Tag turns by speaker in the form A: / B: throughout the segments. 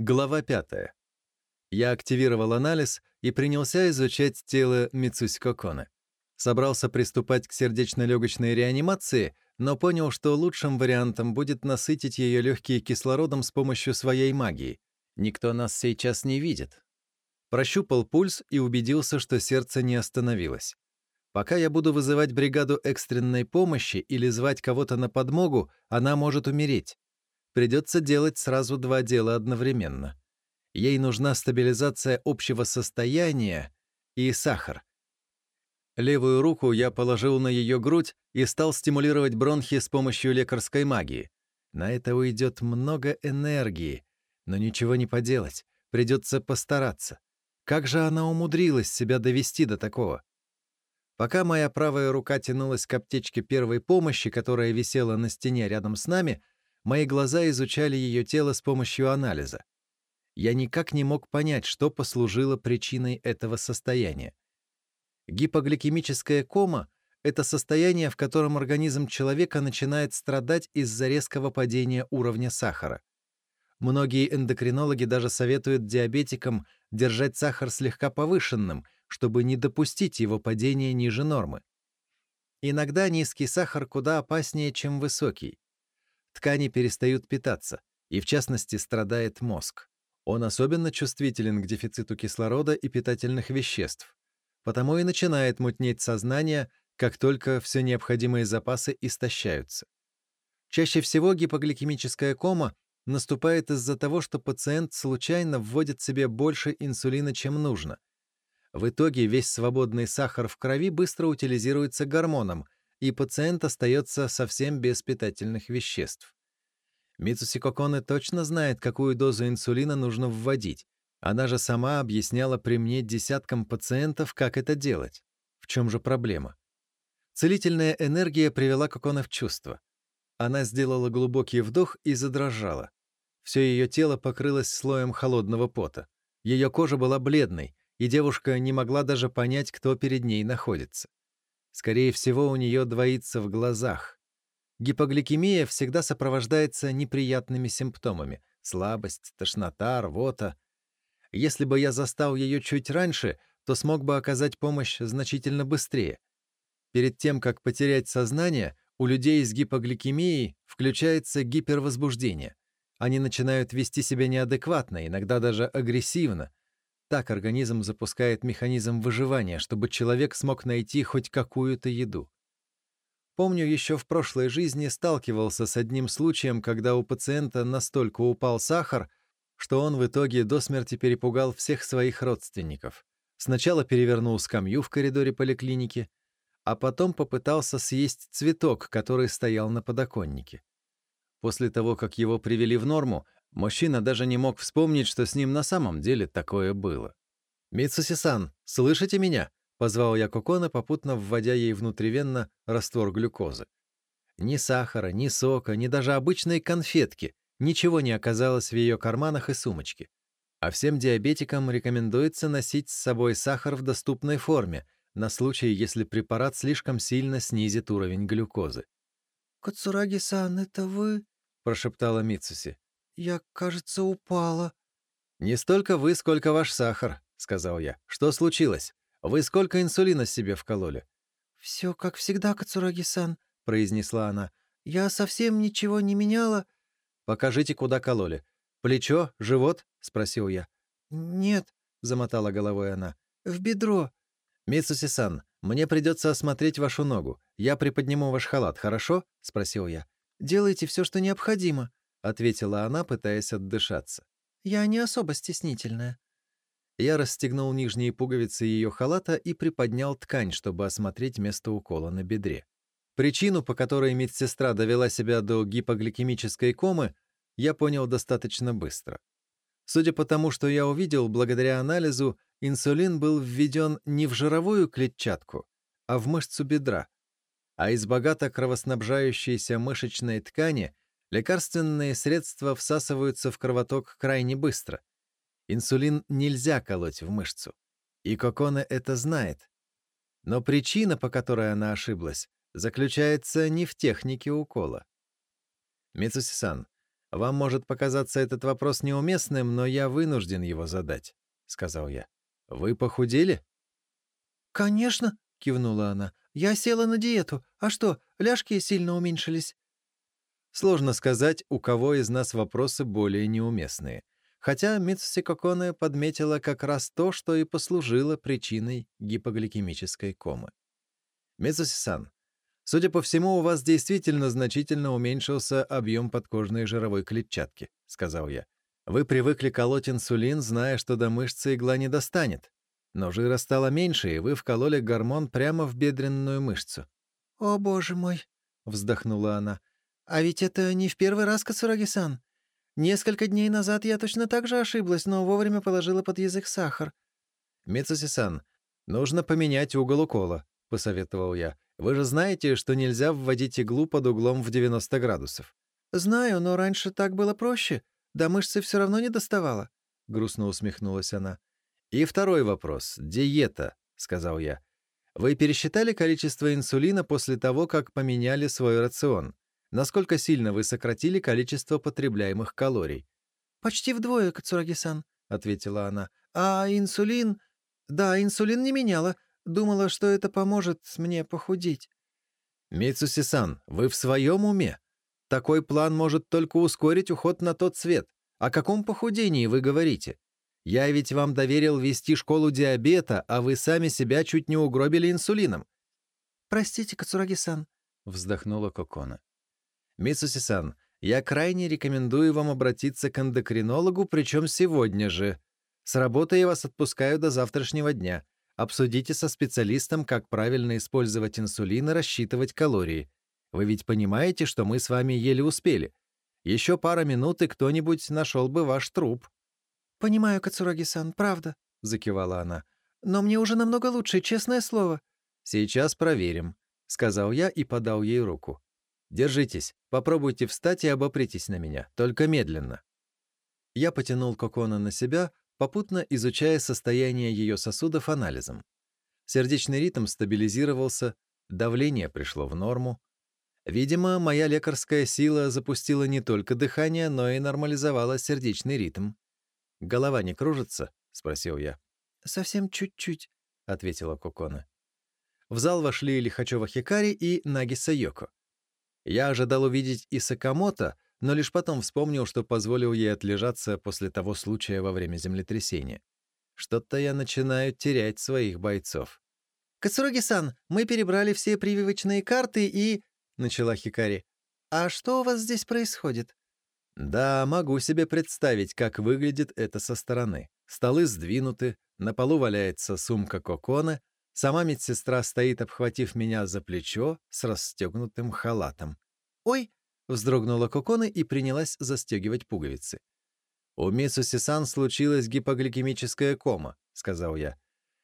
A: Глава 5. Я активировал анализ и принялся изучать тело Мицуси Коконы. Собрался приступать к сердечно-легочной реанимации, но понял, что лучшим вариантом будет насытить ее легкие кислородом с помощью своей магии. Никто нас сейчас не видит. Прощупал пульс и убедился, что сердце не остановилось. Пока я буду вызывать бригаду экстренной помощи или звать кого-то на подмогу, она может умереть. Придется делать сразу два дела одновременно. Ей нужна стабилизация общего состояния и сахар. Левую руку я положил на ее грудь и стал стимулировать бронхи с помощью лекарской магии. На это уйдет много энергии, но ничего не поделать, придется постараться. Как же она умудрилась себя довести до такого? Пока моя правая рука тянулась к аптечке первой помощи, которая висела на стене рядом с нами, мои глаза изучали ее тело с помощью анализа. Я никак не мог понять, что послужило причиной этого состояния. Гипогликемическая кома — это состояние, в котором организм человека начинает страдать из-за резкого падения уровня сахара. Многие эндокринологи даже советуют диабетикам держать сахар слегка повышенным, чтобы не допустить его падения ниже нормы. Иногда низкий сахар куда опаснее, чем высокий. Ткани перестают питаться, и в частности страдает мозг. Он особенно чувствителен к дефициту кислорода и питательных веществ потому и начинает мутнеть сознание, как только все необходимые запасы истощаются. Чаще всего гипогликемическая кома наступает из-за того, что пациент случайно вводит себе больше инсулина, чем нужно. В итоге весь свободный сахар в крови быстро утилизируется гормоном, и пациент остается совсем без питательных веществ. Мицуси Коконе точно знает, какую дозу инсулина нужно вводить, она же сама объясняла при мне десяткам пациентов, как это делать. В чем же проблема? Целительная энергия привела Кокона в чувство. Она сделала глубокий вдох и задрожала. Все ее тело покрылось слоем холодного пота. Ее кожа была бледной, и девушка не могла даже понять, кто перед ней находится. Скорее всего, у нее двоится в глазах. Гипогликемия всегда сопровождается неприятными симптомами — слабость, тошнота, рвота — если бы я застал ее чуть раньше, то смог бы оказать помощь значительно быстрее. Перед тем, как потерять сознание, у людей с гипогликемией включается гипервозбуждение. Они начинают вести себя неадекватно, иногда даже агрессивно. Так организм запускает механизм выживания, чтобы человек смог найти хоть какую-то еду. Помню, еще в прошлой жизни сталкивался с одним случаем, когда у пациента настолько упал сахар, что он в итоге до смерти перепугал всех своих родственников. Сначала перевернул скамью в коридоре поликлиники, а потом попытался съесть цветок, который стоял на подоконнике. После того, как его привели в норму, мужчина даже не мог вспомнить, что с ним на самом деле такое было. «Митсуси-сан, слышите меня?» — позвал я Кокона, попутно вводя ей внутривенно раствор глюкозы. Ни сахара, ни сока, ни даже обычной конфетки, Ничего не оказалось в ее карманах и сумочке. А всем диабетикам рекомендуется носить с собой сахар в доступной форме, на случай, если препарат слишком сильно снизит уровень глюкозы.
B: «Кацураги-сан, это вы?» — прошептала Мицуси. «Я, кажется, упала».
A: «Не столько вы, сколько ваш сахар», — сказал я. «Что случилось? Вы сколько инсулина себе вкололи?»
B: «Все как всегда, Кацураги-сан», — произнесла она. «Я совсем ничего не меняла,
A: «Покажите, куда кололи. Плечо? Живот?» — спросил я.
B: «Нет», — замотала головой она. «В бедро».
A: «Митсуси-сан, мне придется осмотреть вашу ногу. Я приподниму ваш халат, хорошо?» — спросил я.
B: «Делайте все, что необходимо», —
A: ответила она, пытаясь отдышаться.
B: «Я не особо стеснительная».
A: Я расстегнул нижние пуговицы ее халата и приподнял ткань, чтобы осмотреть место укола на бедре. Причину, по которой медсестра довела себя до гипогликемической комы, я понял достаточно быстро. Судя по тому, что я увидел, благодаря анализу, инсулин был введен не в жировую клетчатку, а в мышцу бедра. А из богато кровоснабжающейся мышечной ткани лекарственные средства всасываются в кровоток крайне быстро. Инсулин нельзя колоть в мышцу. И Коконе это знает. Но причина, по которой она ошиблась, заключается не в технике укола. Мицуси-сан, Вам может показаться этот вопрос неуместным, но я вынужден его задать», — сказал я. «Вы похудели?»
B: «Конечно», — кивнула она. «Я села на диету. А что, ляжки сильно уменьшились?»
A: Сложно сказать, у кого из нас вопросы более неуместные. Хотя Митсуси Коконе подметила как раз то, что и послужило причиной гипогликемической комы. Митсуси-сан, судя по всему, у вас действительно значительно уменьшился объем подкожной жировой клетчатки, сказал я. Вы привыкли колоть инсулин, зная, что до мышцы игла не достанет. Но жира стало меньше, и вы вкололи гормон прямо в бедренную мышцу.
B: «О, боже мой!» — вздохнула она. «А ведь это не в первый раз, Кацураги-сан. Несколько дней назад я точно так же ошиблась, но вовремя положила под язык сахар».
A: «Мицуси-сан, нужно поменять угол укола», — посоветовал я. «Вы же знаете, что нельзя вводить иглу под углом в 90 градусов».
B: «Знаю, но раньше так было проще. До мышцы все равно не доставала», — грустно усмехнулась она.
A: «И второй вопрос. Диета», — сказал я. «Вы пересчитали количество инсулина после того, как поменяли свой рацион? Насколько сильно вы сократили количество потребляемых калорий?»
B: «Почти вдвое, Кацураги-сан», — ответила она. «А инсулин...» «Да, инсулин не меняла. Думала, что это поможет мне похудеть».
A: «Митсуси-сан, вы в своем уме? Такой план может только ускорить уход на тот свет. О каком похудении вы говорите? Я ведь вам доверил вести школу диабета, а вы сами себя чуть не угробили инсулином».
B: «Простите, Кацураги-сан», — вздохнула Кокона.
A: «Митсуси-сан, я крайне рекомендую вам обратиться к эндокринологу, причем сегодня же. С работы я вас отпускаю до завтрашнего дня. Обсудите со специалистом, как правильно использовать инсулин и рассчитывать калории. Вы ведь понимаете, что мы с вами еле успели. Еще пара минут, и кто-нибудь нашел бы ваш труп».
B: «Понимаю, Кацураги-сан, правда», — закивала она. «Но мне уже намного лучше, честное слово».
A: «Сейчас проверим», — сказал я и подал ей руку. Держитесь, попробуйте встать и обопритесь на меня, только медленно. Я потянул Кокона на себя, попутно изучая состояние ее сосудов анализом. Сердечный ритм стабилизировался, давление пришло в норму. Видимо, моя лекарская сила запустила не только дыхание, но и нормализовала сердечный ритм. «Голова не кружится?» — спросил я.
B: «Совсем чуть-чуть», — ответила Кокона.
A: В зал вошли Лихачева Хикари и Нагиса Йоко. Я ожидал увидеть и Сакамото, но лишь потом вспомнил, что позволил ей отлежаться после того случая во время землетрясения. Что-то я начинаю терять своих бойцов.
B: «Кацураги-сан, мы перебрали все прививочные карты и...» — начала Хикари. «А что у вас здесь происходит?»
A: Да, могу себе представить, как выглядит это со стороны. Столы сдвинуты, на полу валяется сумка кокона, Сама медсестра стоит, обхватив меня за плечо с расстегнутым халатом.
B: «Ой!»
A: — вздрогнула Кокона и принялась застегивать пуговицы. «У Мисуси-сан случилась гипогликемическая кома», — сказал я.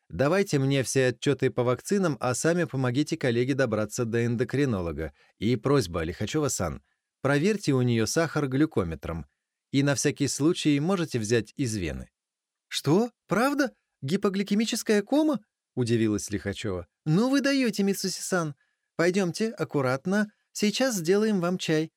A: «Давайте мне все отчеты по вакцинам, а сами помогите коллеге добраться до эндокринолога. И просьба, Лихачева-сан, проверьте у нее сахар глюкометром. И на всякий случай можете взять из вены».
B: «Что? Правда? Гипогликемическая кома?» — удивилась Лихачева. «Ну вы даете, Митсуси-сан. Пойдемте, аккуратно. Сейчас сделаем вам чай».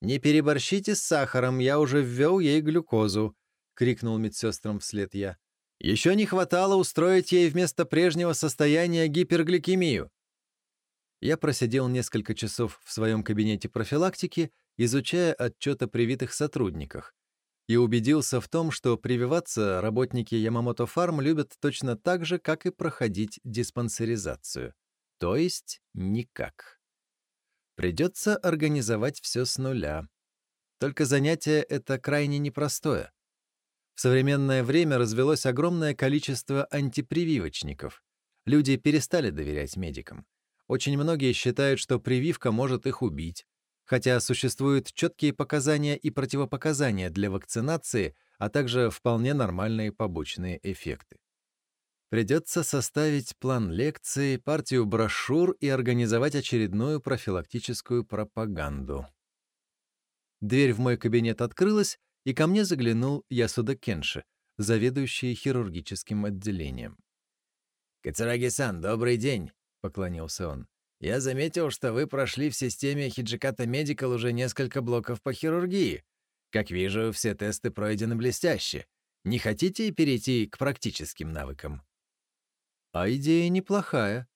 A: «Не переборщите с сахаром, я уже ввел ей глюкозу», — крикнул медсестрам вслед я. «Еще не хватало устроить ей вместо прежнего состояния гипергликемию». Я просидел несколько часов в своем кабинете профилактики, изучая отчет о привитых сотрудниках и убедился в том, что прививаться работники Ямамото Фарм любят точно так же, как и проходить диспансеризацию. То есть никак. Придется организовать все с нуля. Только занятие это крайне непростое. В современное время развелось огромное количество антипрививочников. Люди перестали доверять медикам. Очень многие считают, что прививка может их убить, хотя существуют четкие показания и противопоказания для вакцинации, а также вполне нормальные побочные эффекты. Придется составить план лекций, партию брошюр и организовать очередную профилактическую пропаганду. Дверь в мой кабинет открылась, и ко мне заглянул Ясуда Кенши, заведующий хирургическим отделением.
C: «Кацураги-сан, добрый день!» — поклонился он. Я заметил, что вы прошли в системе Хиджиката Медикал уже несколько блоков по хирургии. Как вижу, все тесты пройдены блестяще. Не хотите перейти к практическим навыкам?»
A: А идея неплохая.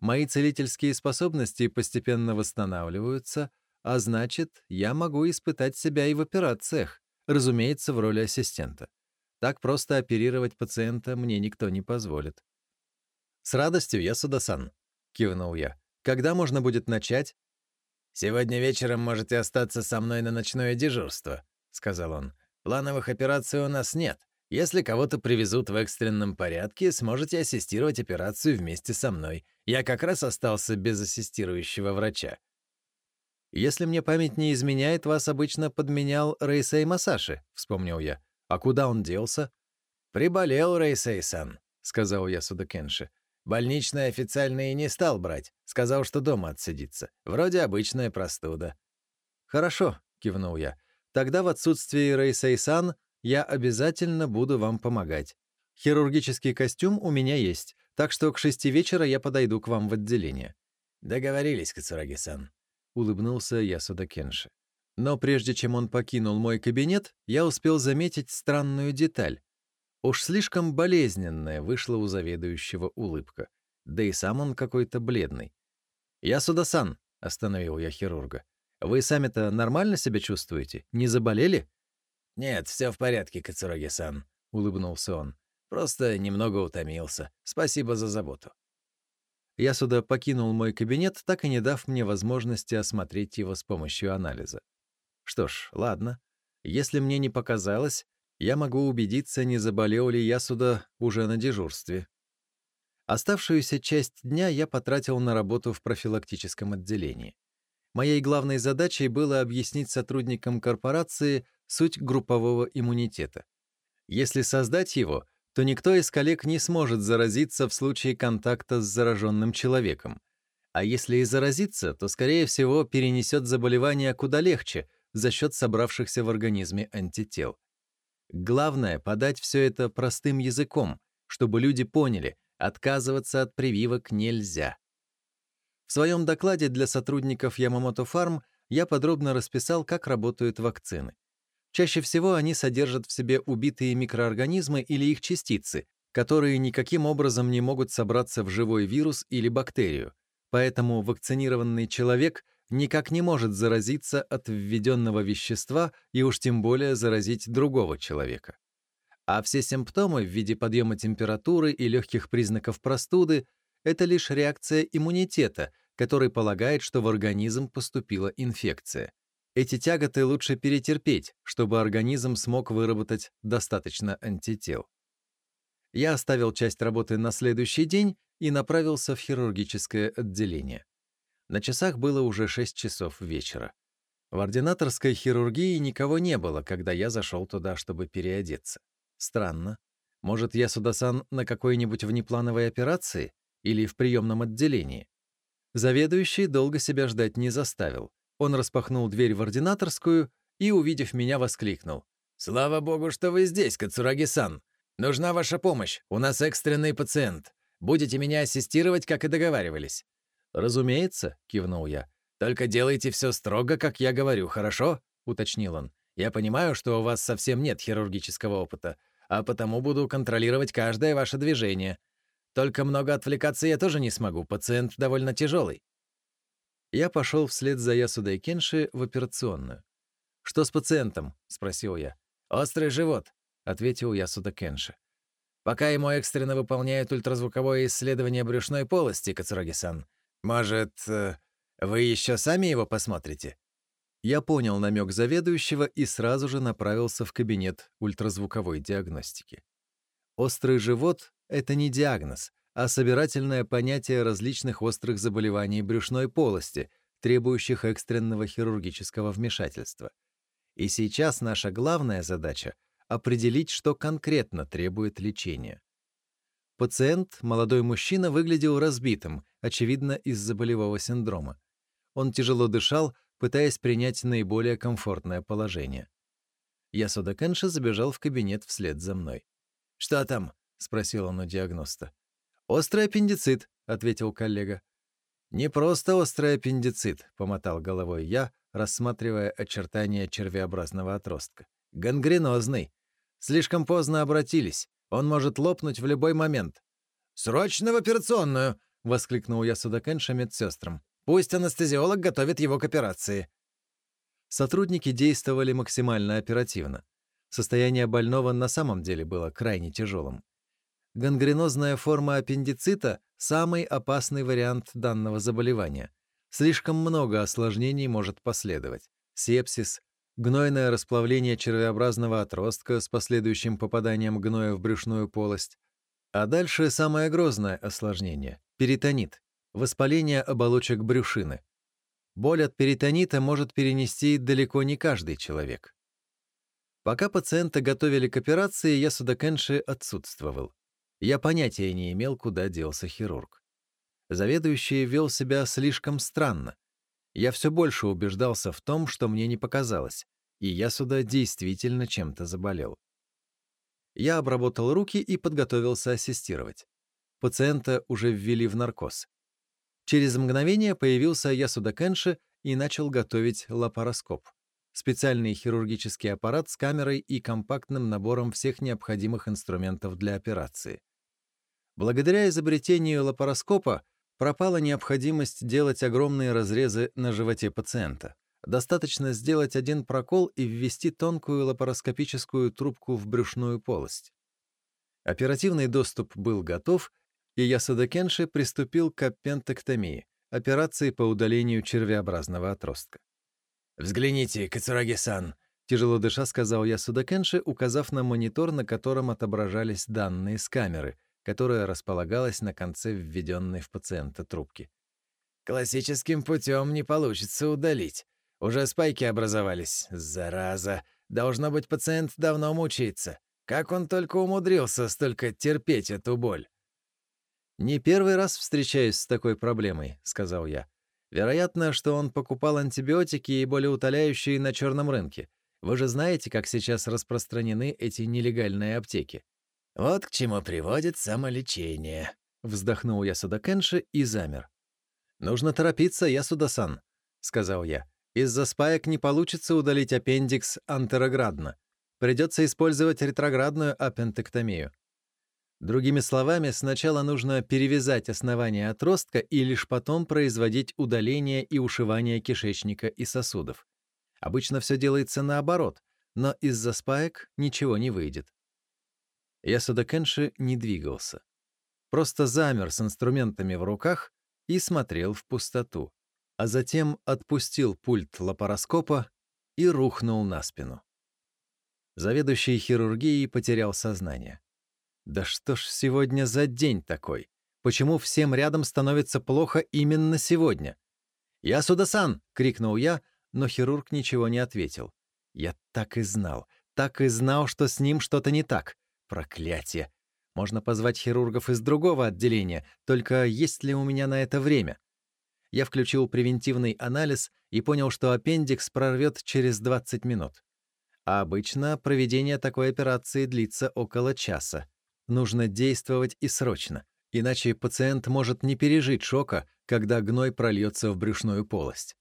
A: Мои целительские способности постепенно восстанавливаются, а значит, я могу испытать себя и в операциях, разумеется, в роли ассистента. Так просто оперировать пациента мне никто не позволит. «С радостью, я Судасан», — кивнул я. «Когда можно будет начать?»
C: «Сегодня вечером можете остаться со мной на ночное дежурство», — сказал он. «Плановых операций у нас нет. Если кого-то привезут в экстренном порядке, сможете ассистировать операцию вместе со мной. Я как раз остался без ассистирующего врача.
A: «Если мне память не изменяет, вас обычно подменял Рейсей Масаши», — вспомнил я. «А куда он делся?»
C: «Приболел Рейсей-сан», — сказал я Судакенши. «Больничный официально и не стал брать. Сказал, что дома отсидится. Вроде обычная простуда».
A: «Хорошо», — кивнул я. «Тогда в отсутствии Рейсей-сан я обязательно буду вам помогать. Хирургический костюм у меня есть, так что к шести вечера я подойду к вам в отделение».
C: «Договорились, Кацураги-сан», — улыбнулся Ясуда Кенши.
A: Но прежде чем он покинул мой кабинет, я успел заметить странную деталь. Уж слишком болезненная вышла у заведующего улыбка. Да и сам он какой-то бледный. «Ясуда-сан», — остановил я хирурга, — «вы сами-то нормально себя чувствуете? Не заболели?»
C: «Нет, все в порядке, Кацураги-сан», — улыбнулся он. «Просто немного утомился. Спасибо за заботу».
A: Я сюда покинул мой кабинет, так и не дав мне возможности осмотреть его с помощью анализа. Что ж, ладно. Если мне не показалось, я могу убедиться, не заболел ли я сюда уже на дежурстве. Оставшуюся часть дня я потратил на работу в профилактическом отделении. Моей главной задачей было объяснить сотрудникам корпорации, суть группового иммунитета. Если создать его, то никто из коллег не сможет заразиться в случае контакта с зараженным человеком. А если и заразиться, то, скорее всего, перенесет заболевание куда легче за счет собравшихся в организме антител. Главное — подать все это простым языком, чтобы люди поняли, отказываться от прививок нельзя. В своем докладе для сотрудников Yamamoto Farm я подробно расписал, как работают вакцины. Чаще всего они содержат в себе убитые микроорганизмы или их частицы, которые никаким образом не могут собраться в живой вирус или бактерию. Поэтому вакцинированный человек никак не может заразиться от введенного вещества и уж тем более заразить другого человека. А все симптомы в виде подъема температуры и легких признаков простуды — это лишь реакция иммунитета, который полагает, что в организм поступила инфекция. Эти тяготы лучше перетерпеть, чтобы организм смог выработать достаточно антител. Я оставил часть работы на следующий день и направился в хирургическое отделение. На часах было уже 6 часов вечера. В ординаторской хирургии никого не было, когда я зашел туда, чтобы переодеться. Странно. Может, я Судасан на какой-нибудь внеплановой операции или в приемном отделении? Заведующий долго себя ждать не заставил. Он распахнул дверь в ординаторскую и, увидев меня, воскликнул.
C: «Слава богу, что вы здесь, Кацураги-сан. Нужна ваша помощь. У нас экстренный пациент. Будете меня ассистировать, как и договаривались».
A: «Разумеется», — кивнул я.
C: «Только делайте все строго, как я говорю, хорошо?» — уточнил он. «Я понимаю, что у вас совсем нет хирургического опыта, а потому буду контролировать каждое ваше движение. Только много отвлекаться я тоже не смогу, пациент довольно тяжелый.
A: Я пошел вслед за Ясудой Кенши в операционную. «Что с пациентом?» — спросил я.
C: «Острый живот», — ответил
A: Ясуда Кенши.
C: «Пока ему экстренно выполняют ультразвуковое исследование брюшной полости, Кацураги-сан. Может, э, вы еще сами его посмотрите?»
A: Я понял намек заведующего и сразу же направился в кабинет ультразвуковой диагностики. Острый живот — это не диагноз, а собирательное понятие различных острых заболеваний брюшной полости, требующих экстренного хирургического вмешательства. И сейчас наша главная задача — определить, что конкретно требует лечения. Пациент, молодой мужчина, выглядел разбитым, очевидно, из-за болевого синдрома. Он тяжело дышал, пытаясь принять наиболее комфортное положение. Ясода Кенши забежал в кабинет вслед за мной.
C: «Что там?»
A: — спросил он у диагноста. «Острый аппендицит», — ответил коллега. «Не просто острый аппендицит», — помотал головой я,
C: рассматривая очертания червеобразного отростка. «Гангренозный. Слишком поздно обратились. Он может лопнуть в любой момент». «Срочно в операционную!» — воскликнул я Судакенша медсестрам. «Пусть анестезиолог готовит его к операции».
A: Сотрудники действовали максимально оперативно. Состояние больного на самом деле было крайне тяжелым. Гангренозная форма аппендицита – самый опасный вариант данного заболевания. Слишком много осложнений может последовать. Сепсис, гнойное расплавление червеобразного отростка с последующим попаданием гноя в брюшную полость. А дальше самое грозное осложнение – перитонит, воспаление оболочек брюшины. Боль от перитонита может перенести далеко не каждый человек. Пока пациента готовили к операции, я Судакенши отсутствовал. Я понятия не имел, куда делся хирург. Заведующий вел себя слишком странно. Я все больше убеждался в том, что мне не показалось, и я сюда действительно чем-то заболел. Я обработал руки и подготовился ассистировать. Пациента уже ввели в наркоз. Через мгновение появился Ясуда Кенши и начал готовить лапароскоп. Специальный хирургический аппарат с камерой и компактным набором всех необходимых инструментов для операции. Благодаря изобретению лапароскопа пропала необходимость делать огромные разрезы на животе пациента. Достаточно сделать один прокол и ввести тонкую лапароскопическую трубку в брюшную полость. Оперативный доступ был готов, и Ясада Кенши приступил к аппентектомии, операции по удалению червеобразного отростка.
C: «Взгляните, Кацураги-сан», —
A: тяжело дыша сказал Ясуда Кенши, указав на монитор, на котором отображались данные с камеры, которая располагалась на конце введенной в пациента трубки.
C: «Классическим путем не получится удалить. Уже спайки образовались. Зараза. Должно быть, пациент давно мучается. Как он только умудрился столько терпеть эту боль?»
A: «Не первый раз встречаюсь с такой проблемой», — сказал я. «Вероятно, что он покупал антибиотики и болеутоляющие на черном рынке. Вы же знаете, как сейчас распространены эти нелегальные аптеки».
C: «Вот к чему приводит самолечение», —
A: вздохнул я Судакенши и замер. «Нужно торопиться, я Судасан», — сказал я. «Из-за спаек не получится удалить аппендикс антероградно. Придется использовать ретроградную аппентектомию. Другими словами, сначала нужно перевязать основание отростка и лишь потом производить удаление и ушивание кишечника и сосудов. Обычно все делается наоборот, но из-за спаек ничего не выйдет. Ясуда Кенши не двигался. Просто замер с инструментами в руках и смотрел в пустоту, а затем отпустил пульт лапароскопа и рухнул на спину. Заведующий хирургией потерял сознание. Да что ж сегодня за день такой? Почему всем рядом становится плохо именно сегодня? «Я Судасан!» — крикнул я, но хирург ничего не ответил. Я так и знал, так и знал, что с ним что-то не так. Проклятие! Можно позвать хирургов из другого отделения, только есть ли у меня на это время? Я включил превентивный анализ и понял, что аппендикс прорвет через 20 минут. А обычно проведение такой операции длится около часа. Нужно действовать и срочно, иначе пациент может не пережить шока, когда гной прольется в брюшную полость.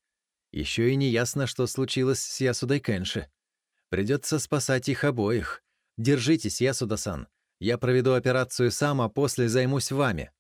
A: Еще и не ясно, что случилось с Ясудой Кенши. Придется спасать их обоих. Держитесь, Ясуда-сан. Я проведу операцию сам, а после займусь вами.